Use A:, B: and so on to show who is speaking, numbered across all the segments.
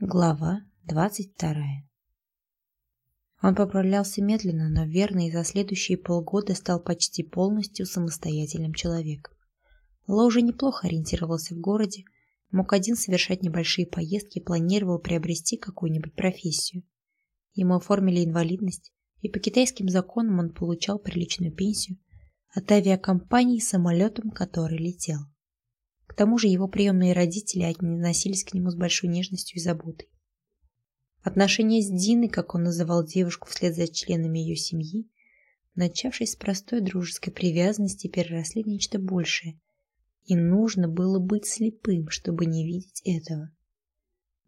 A: Глава двадцать вторая Он поправлялся медленно, но верно и за следующие полгода стал почти полностью самостоятельным человеком. Ло уже неплохо ориентировался в городе, мог один совершать небольшие поездки и планировал приобрести какую-нибудь профессию. Ему оформили инвалидность, и по китайским законам он получал приличную пенсию от авиакомпании самолетом, который летел. К тому же его приемные родители относились к нему с большой нежностью и заботой. Отношения с Диной, как он называл девушку вслед за членами ее семьи, начавшись с простой дружеской привязанности, переросли в нечто большее, и нужно было быть слепым, чтобы не видеть этого.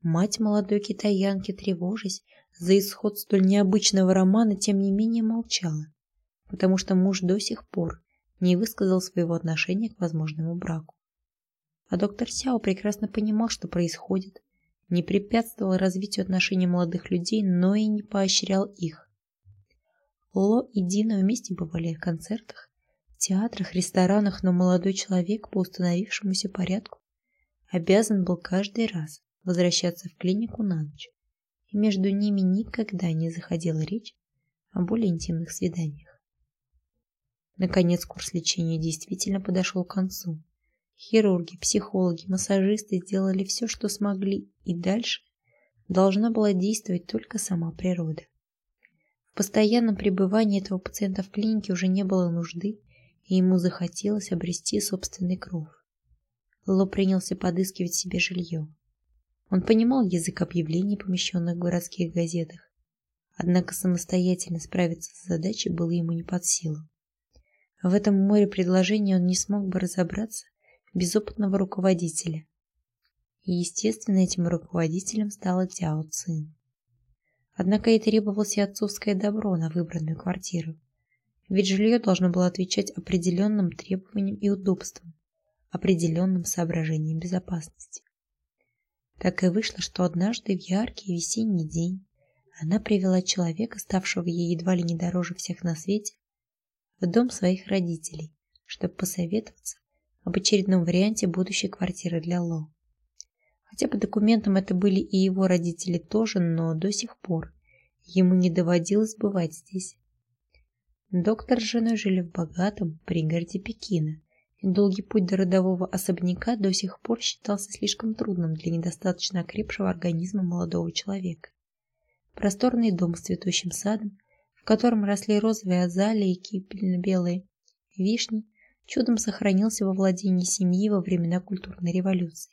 A: Мать молодой китаянки, тревожась за исход столь необычного романа, тем не менее молчала, потому что муж до сих пор не высказал своего отношения к возможному браку. А доктор Сяо прекрасно понимал, что происходит, не препятствовал развитию отношений молодых людей, но и не поощрял их. Ло и Дина вместе бывали в концертах, театрах, ресторанах, но молодой человек по установившемуся порядку обязан был каждый раз возвращаться в клинику на ночь, и между ними никогда не заходила речь о более интимных свиданиях. Наконец курс лечения действительно подошел к концу. Хирурги, психологи, массажисты сделали все, что смогли, и дальше должна была действовать только сама природа. В постоянном пребывании этого пациента в клинике уже не было нужды, и ему захотелось обрести собственный кров. Ло принялся подыскивать себе жилье. Он понимал язык объявлений, помещенных в городских газетах, однако самостоятельно справиться с задачей было ему не под силу. В этом море предложений он не смог бы разобраться безопытного руководителя. И, естественно, этим руководителем стала Тяо Цин. Однако ей требовалось и отцовское добро на выбранную квартиру. Ведь жилье должно было отвечать определенным требованиям и удобствам, определенным соображениям безопасности. Так и вышло, что однажды в яркий весенний день она привела человека, ставшего ей едва ли не дороже всех на свете, в дом своих родителей, чтобы посоветоваться об очередном варианте будущей квартиры для Ло. Хотя по документам это были и его родители тоже, но до сих пор ему не доводилось бывать здесь. Доктор с женой жили в богатом пригороде Пекина, и долгий путь до родового особняка до сих пор считался слишком трудным для недостаточно окрепшего организма молодого человека. Просторный дом с цветущим садом, в котором росли розовые азалии и кипельно-белые вишни, чудом сохранился во владении семьи во времена культурной революции.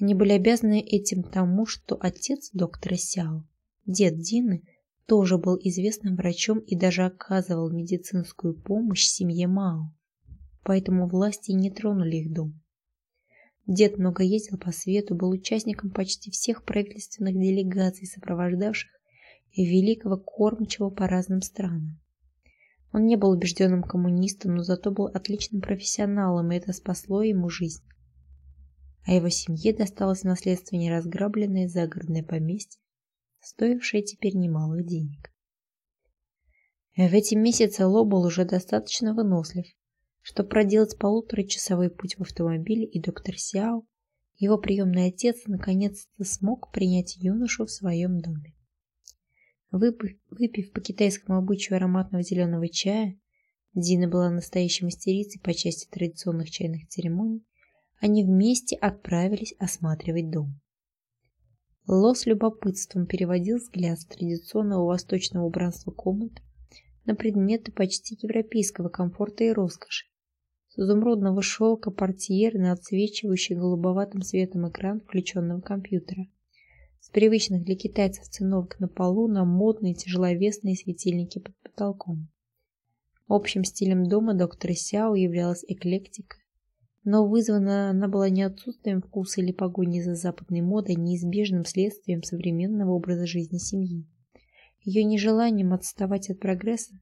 A: Они были обязаны этим тому, что отец доктора Сяо, дед Дины, тоже был известным врачом и даже оказывал медицинскую помощь семье Мао. Поэтому власти не тронули их дом. Дед много ездил по свету, был участником почти всех правительственных делегаций, сопровождавших великого кормчего по разным странам. Он не был убежденным коммунистом, но зато был отличным профессионалом, и это спасло ему жизнь. А его семье досталось в наследство неразграбленное загородное поместье, стоившее теперь немалых денег. В эти месяцы Ло был уже достаточно вынослив, чтобы проделать полуторачасовой путь в автомобиле, и доктор Сяо, его приемный отец, наконец-то смог принять юношу в своем доме. Выпив по китайскому обычаю ароматного зеленого чая, Дина была настоящей мастерицей по части традиционных чайных церемоний, они вместе отправились осматривать дом. Ло с любопытством переводил взгляд с традиционного восточного убранства комнаты на предметы почти европейского комфорта и роскоши. С изумрудного шелка портьеры на отсвечивающий голубоватым светом экран включенного компьютера – с привычных для китайцев циновок на полу на модные тяжеловесные светильники под потолком. Общим стилем дома доктора Сяо являлась эклектика, но вызвана она была не отсутствием вкуса или погоней за западной модой, а неизбежным следствием современного образа жизни семьи. Ее нежеланием отставать от прогресса,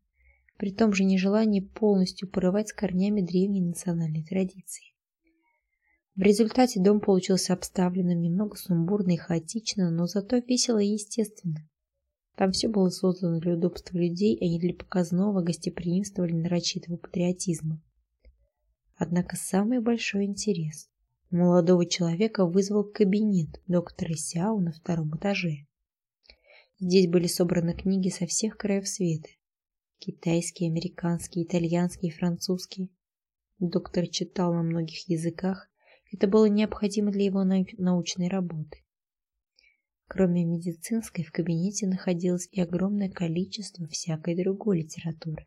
A: при том же нежелании полностью порывать с корнями древней национальной традиции. В результате дом получился обставленным немного сумбурно и хаотично, но зато весело и естественно. Там все было создано для удобства людей, а не для показного гостеприимства или нарочитого патриотизма. Однако самый большой интерес Молодого человека вызвал кабинет доктора Сяо на втором этаже. Здесь были собраны книги со всех краев света. Китайские, американские, итальянские, французские. Доктор читал на многих языках. Это было необходимо для его научной работы. Кроме медицинской, в кабинете находилось и огромное количество всякой другой литературы.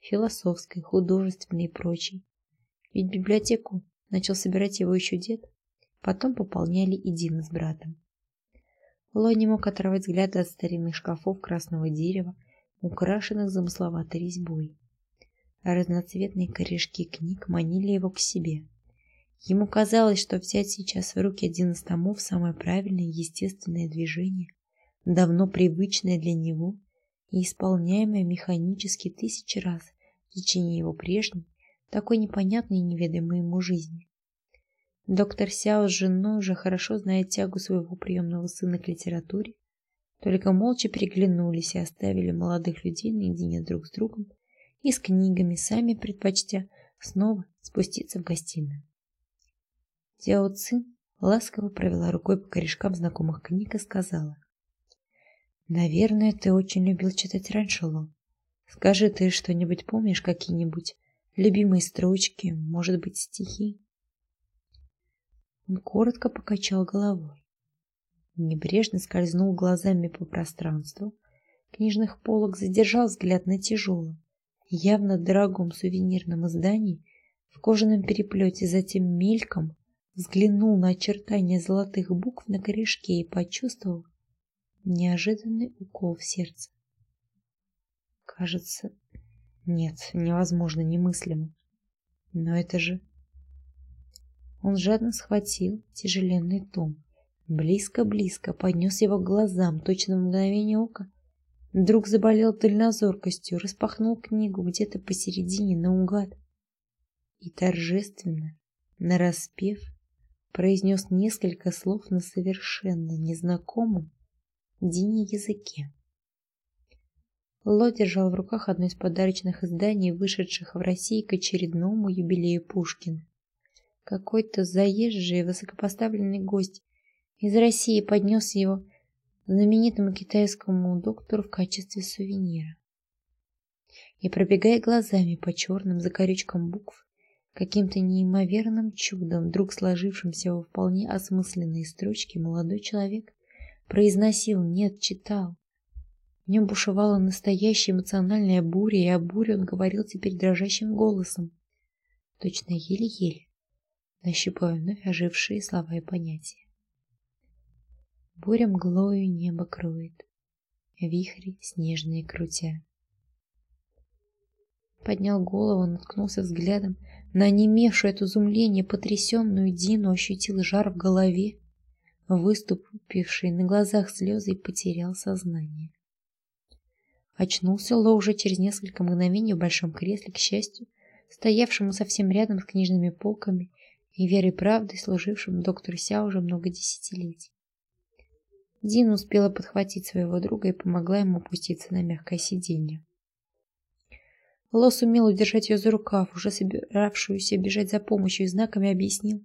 A: Философской, художественной и прочей. Ведь библиотеку начал собирать его еще дед. Потом пополняли и Дина с братом. Ло не мог оторвать взгляда от старинных шкафов красного дерева, украшенных замысловатой резьбой. Разноцветные корешки книг манили его к себе. Ему казалось, что взять сейчас в руки один из томов самое правильное естественное движение, давно привычное для него и исполняемое механически тысячи раз в течение его прежней, такой непонятной и неведомой ему жизни. Доктор Сяо с женой уже хорошо знает тягу своего приемного сына к литературе, только молча переглянулись и оставили молодых людей наедине друг с другом и с книгами, сами предпочтя снова спуститься в гостиную. Тяо Цин ласково провела рукой по корешкам знакомых книг и сказала. «Наверное, ты очень любил читать раньше, Ло. Скажи, ты что-нибудь помнишь, какие-нибудь любимые строчки, может быть, стихи?» Он коротко покачал головой. Небрежно скользнул глазами по пространству. Книжных полок задержал взгляд на тяжелом, явно дорогом сувенирном издании в кожаном переплете, затем мельком взглянул на очертания золотых букв на корешке и почувствовал неожиданный укол в сердце. Кажется, нет, невозможно, немыслимо. Но это же... Он жадно схватил тяжеленный том, близко-близко поднес его к глазам, точно в мгновение ока. Вдруг заболел дальнозоркостью, распахнул книгу где-то посередине наугад и торжественно, нараспев, произнес несколько слов на совершенно незнакомом Дине языке. Ло держал в руках одно из подарочных изданий, вышедших в России к очередному юбилею Пушкина. Какой-то заезжий высокопоставленный гость из России поднес его знаменитому китайскому доктору в качестве сувенира. И пробегая глазами по черным закорючкам букв, Каким-то неимоверным чудом, вдруг сложившимся во вполне осмысленные строчки, молодой человек произносил, нет, читал. В нем бушевала настоящая эмоциональная буря, и о буре он говорил теперь дрожащим голосом, точно еле-еле, нащупывая вновь ожившие слова и понятия. Буря мглою небо кроет, вихри снежные крутя. Поднял голову, наткнулся взглядом на онемевшую от изумления потрясенную Дину ощутил жар в голове, выступивший на глазах слезы и потерял сознание. Очнулся Ло уже через несколько мгновений в большом кресле, к счастью, стоявшему совсем рядом с книжными полками и верой правдой служившему доктору Ся уже много десятилетий. Дина успела подхватить своего друга и помогла ему опуститься на мягкое сиденье. Ло сумел удержать ее за рукав, уже собиравшуюся бежать за помощью, и знаками объяснил.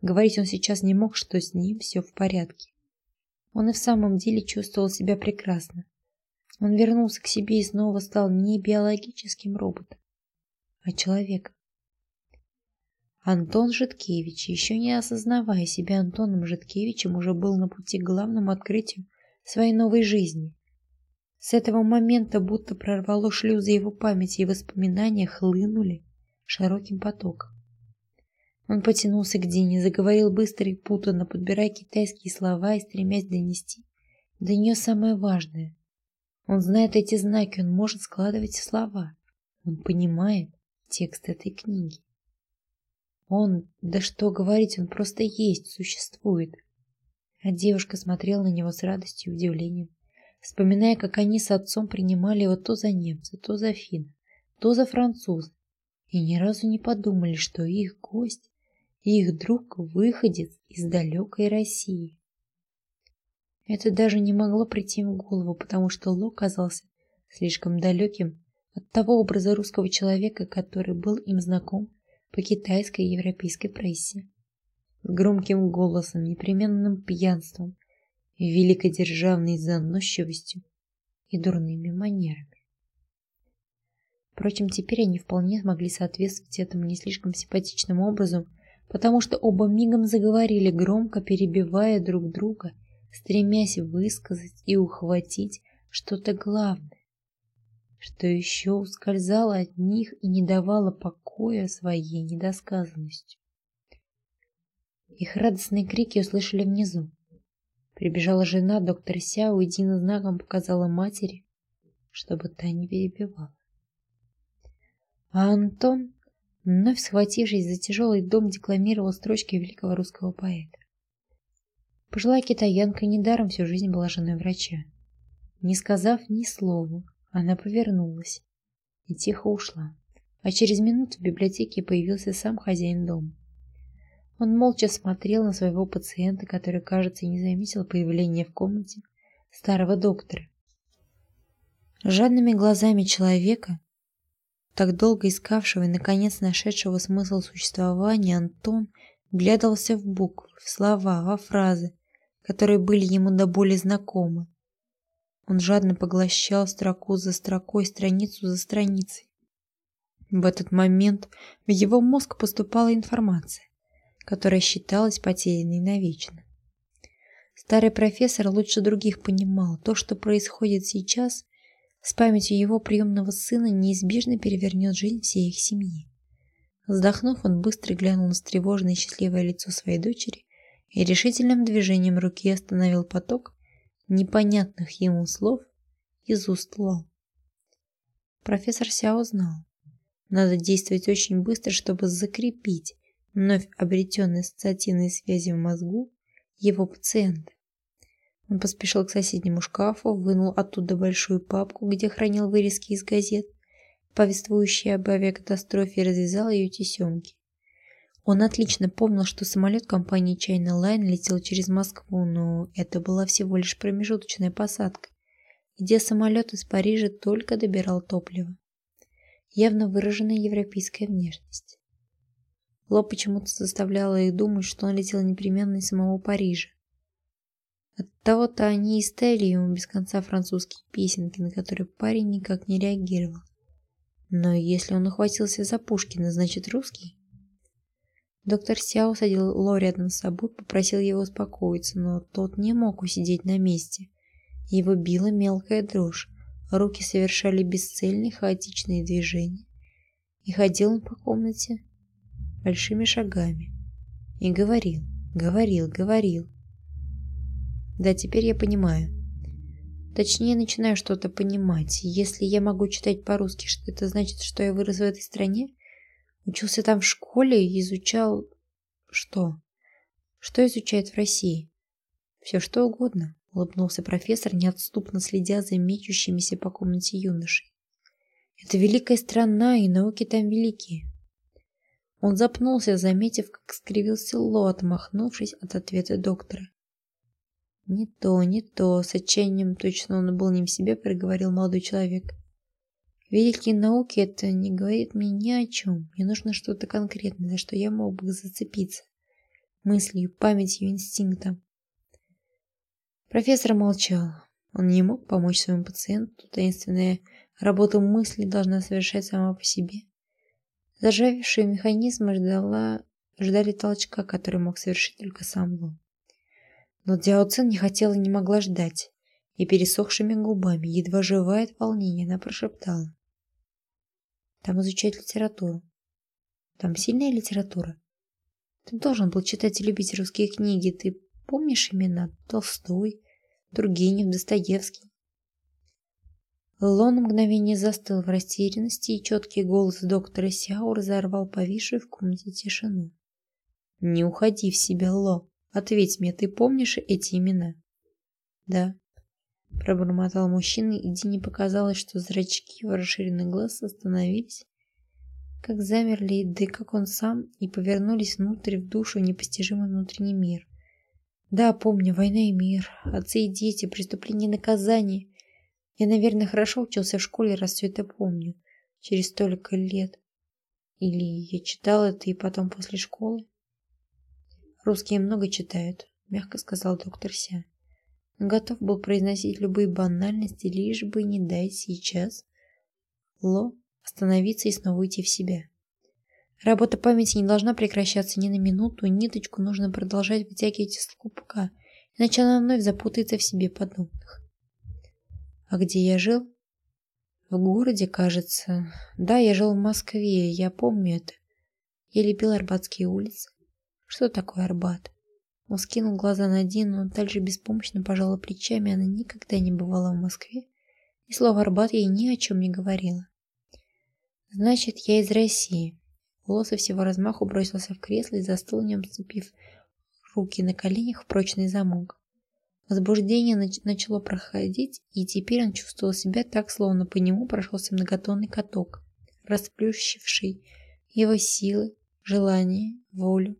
A: Говорить он сейчас не мог, что с ним все в порядке. Он и в самом деле чувствовал себя прекрасно. Он вернулся к себе и снова стал не биологическим роботом, а человеком. Антон Житкевич, еще не осознавая себя Антоном Житкевичем, уже был на пути к главному открытию своей новой жизни. С этого момента будто прорвало шлюзы его памяти, и воспоминания хлынули широким потоком. Он потянулся к Дине, заговорил быстро и путанно, подбирая китайские слова и стремясь донести до нее самое важное. Он знает эти знаки, он может складывать слова. Он понимает текст этой книги. Он, да что говорить, он просто есть, существует. А девушка смотрела на него с радостью и удивлением вспоминая, как они с отцом принимали его то за немца, то за финна, то за француза, и ни разу не подумали, что их гость, их друг выходец из далекой России. Это даже не могло прийти им в голову, потому что Ло казался слишком далеким от того образа русского человека, который был им знаком по китайской и европейской прессе. громким голосом, непременным пьянством, великодержавной заносчивостью и дурными манерами. Впрочем, теперь они вполне могли соответствовать этому не слишком симпатичному образу, потому что оба мигом заговорили громко, перебивая друг друга, стремясь высказать и ухватить что-то главное, что еще ускользало от них и не давало покоя своей недосказанностью. Их радостные крики услышали внизу. Прибежала жена доктора Сяо и Дина знаком показала матери, чтобы та не перебивала. А Антон, вновь схватившись за тяжелый дом, декламировал строчки великого русского поэта. Пожилая китаянка недаром всю жизнь была женой врача. Не сказав ни слова, она повернулась и тихо ушла. А через минуту в библиотеке появился сам хозяин дома. Он молча смотрел на своего пациента, который, кажется, не заметил появления в комнате старого доктора. Жадными глазами человека, так долго искавшего и, наконец, нашедшего смысл существования, Антон глядывался в буквы, в слова, во фразы, которые были ему до боли знакомы. Он жадно поглощал строку за строкой, страницу за страницей. В этот момент в его мозг поступала информация, которая считалась потерянной навечно. Старый профессор лучше других понимал, то, что происходит сейчас, с памятью его приемного сына неизбежно перевернет жизнь всей их семьи. Вздохнув, он быстро глянул на встревоженное и счастливое лицо своей дочери и решительным движением руки остановил поток непонятных ему слов из уст Ло. Профессор Сяо знал, надо действовать очень быстро, чтобы закрепить вновь обретенные ассоциативные связи в мозгу его пациента. Он поспешил к соседнему шкафу, вынул оттуда большую папку, где хранил вырезки из газет, повествующие об авиакатастрофе, и развязал ее тесемки. Он отлично помнил, что самолет компании China Line летел через Москву, но это была всего лишь промежуточная посадка, где самолет из Парижа только добирал топливо. Явно выраженная европейская внешность. Ло почему-то заставляла их думать, что он летел непременно из самого Парижа. Оттого-то они и ставили ему без конца французские песенки, на которые парень никак не реагировал. Но если он ухватился за Пушкина, значит русский? Доктор Сяо садил Ло рядом с собой, попросил его успокоиться, но тот не мог усидеть на месте. Его била мелкая дрожь, руки совершали бесцельные хаотичные движения. И ходил он по комнате большими шагами. И говорил, говорил, говорил. Да, теперь я понимаю. Точнее, начинаю что-то понимать. Если я могу читать по-русски, что это значит, что я вырос в этой стране? Учился там в школе и изучал... Что? Что изучает в России? Все что угодно, улыбнулся профессор, неотступно следя за мечущимися по комнате юношей. Это великая страна, и науки там великие. Он запнулся, заметив, как скривился Ло, отмахнувшись от ответа доктора. «Не то, не то!» С отчаянием точно он был не в себе, проговорил молодой человек. «Великие науки — это не говорит мне ни о чем. Мне нужно что-то конкретное, за что я мог бы зацепиться. Мыслью, памятью, инстинктом». Профессор молчал. Он не мог помочь своему пациенту. Таинственная работа мысли должна совершать сама по себе. Заржавевшие механизмы ждала, ждали толчка, который мог совершить только сам Лун. Но Дяо Цин не хотела и не могла ждать, и пересохшими губами, едва живая от волнения, она прошептала. Там изучать литературу. Там сильная литература. Ты должен был читать и любить русские книги. Ты помнишь имена? Толстой, Тургенев, Достоевский. Лон мгновение застыл в растерянности, и четкий голос доктора Сяо разорвал повисшую в комнате тишину. «Не уходи в себя, Ло. Ответь мне, ты помнишь эти имена? Да. Пробормотал мужчина, и Дине показалось, что зрачки его расширенных глаз остановились, как замерли, да и как он сам, и повернулись внутрь в душу непостижимый внутренний мир. Да, помню, война и мир, отцы и дети, преступление и наказание. Я, наверное, хорошо учился в школе, раз все это помню, через столько лет. Или я читал это и потом после школы? Русские много читают, мягко сказал доктор Ся. Готов был произносить любые банальности, лишь бы не дать сейчас Ло остановиться и снова уйти в себя. Работа памяти не должна прекращаться ни на минуту, ниточку нужно продолжать вытягивать из клубка, иначе она вновь запутается в себе подобных. А где я жил? В городе, кажется. Да, я жил в Москве, я помню это. Я любил Арбатские улицы. Что такое Арбат? Он скинул глаза на Дину, но дальше беспомощно пожала плечами, она никогда не бывала в Москве, и слово Арбат ей ни о чем не говорила. Значит, я из России. Лосо всего размаху бросился в кресло и застыл в нем, сцепив руки на коленях в прочный замок. Возбуждение нач начало проходить, и теперь он чувствовал себя так, словно по нему прошелся многотонный каток, расплющивший его силы, желание, волю.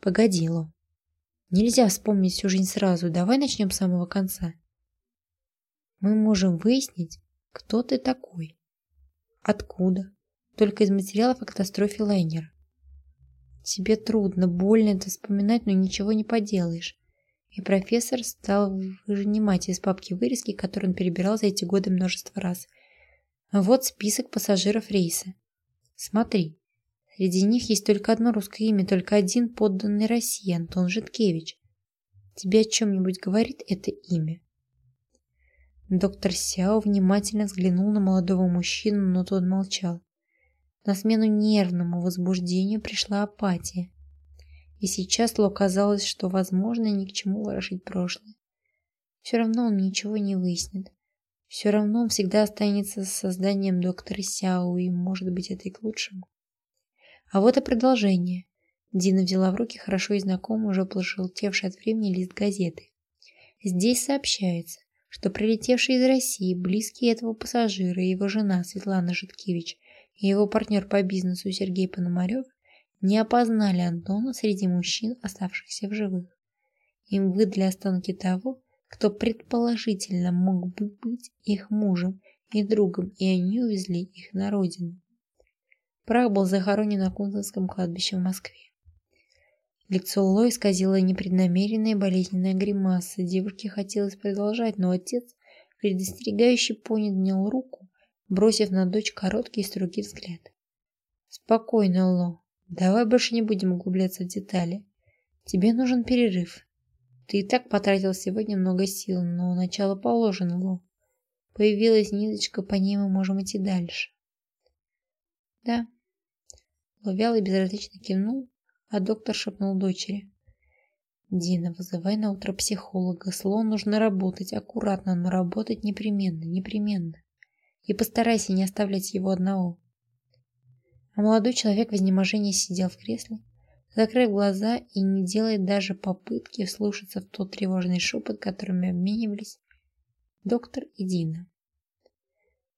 A: Погоди, Ло. Нельзя вспомнить всю жизнь сразу. Давай начнем с самого конца. Мы можем выяснить, кто ты такой. Откуда? Только из материалов о катастрофе лайнера. Тебе трудно, больно это вспоминать, но ничего не поделаешь. И профессор стал вынимать из папки вырезки, которые он перебирал за эти годы множество раз. Вот список пассажиров рейса. Смотри. Среди них есть только одно русское имя, только один подданный России, Антон Житкевич. Тебе о чем-нибудь говорит это имя? Доктор Сяо внимательно взглянул на молодого мужчину, но тот молчал. На смену нервному возбуждению пришла апатия. И сейчас Ло казалось, что, возможно, ни к чему ворошить прошлое. Все равно он ничего не выяснит. Все равно он всегда останется с созданием доктора Сяо, и, может быть, это и к лучшему. А вот и продолжение. Дина взяла в руки хорошо и знакомый, уже пожелтевший от времени лист газеты. Здесь сообщается, что прилетевший из России близкий этого пассажира и его жена Светлана Житкевич и его партнер по бизнесу Сергей Пономарев не опознали Антона среди мужчин, оставшихся в живых. Им выдали останки того, кто предположительно мог бы быть их мужем и другом, и они увезли их на родину. Прах был захоронен на Кунцевском кладбище в Москве. Лицо Ло исказило непреднамеренная болезненная гримаса. Девушке хотелось продолжать, но отец, предостерегающий, поднял руку, бросив на дочь короткий и строгий взгляд. «Спокойно, Ло. Давай больше не будем углубляться в детали. Тебе нужен перерыв. Ты и так потратил сегодня много сил, но начало положено, Ло. Появилась ниточка, по ней мы можем идти дальше». Да. Ловял и безразлично кивнул, а доктор шепнул дочери. Дина, вызывай на утро психолога. Слон нужно работать аккуратно, но работать непременно, непременно. И постарайся не оставлять его одного. А молодой человек в изнеможении сидел в кресле, закрыв глаза и не делая даже попытки вслушаться в тот тревожный шепот, которыми обменивались доктор и Дина.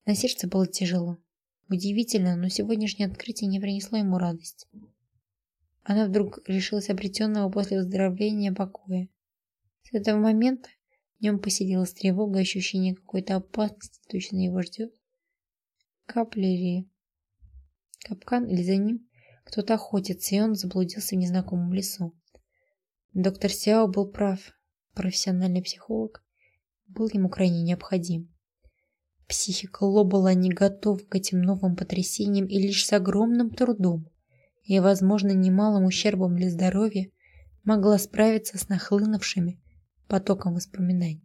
A: На сердце было тяжело. Удивительно, но сегодняшнее открытие не принесло ему радости. Она вдруг лишилась обретенного после выздоровления покоя. С этого момента нем поселилась тревога, ощущение какой-то опасности точно его ждет. Капли или капкан, или за ним кто-то охотится, и он заблудился в незнакомом лесу. Доктор Сяо был прав. Профессиональный психолог был ему крайне необходим. Психика Ло была не готова к этим новым потрясениям и лишь с огромным трудом и, возможно, немалым ущербом для здоровья могла справиться с нахлынувшими потоком воспоминаний.